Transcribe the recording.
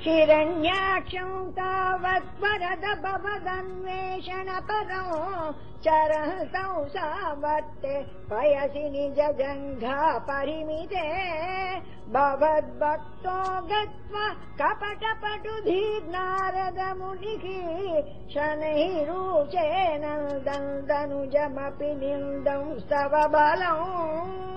िरण्याक्षं तावत् वरद भवदन्वेषण परम् चरं पयसि वयसि निज जङ्घा परिमिते भवद्भक्तो गत्वा कपटपटुधीर्नारदमुनिः धीर् नारदमुः शनैः रुचे नन्दनुजमपि निन्दंस्तव बलम्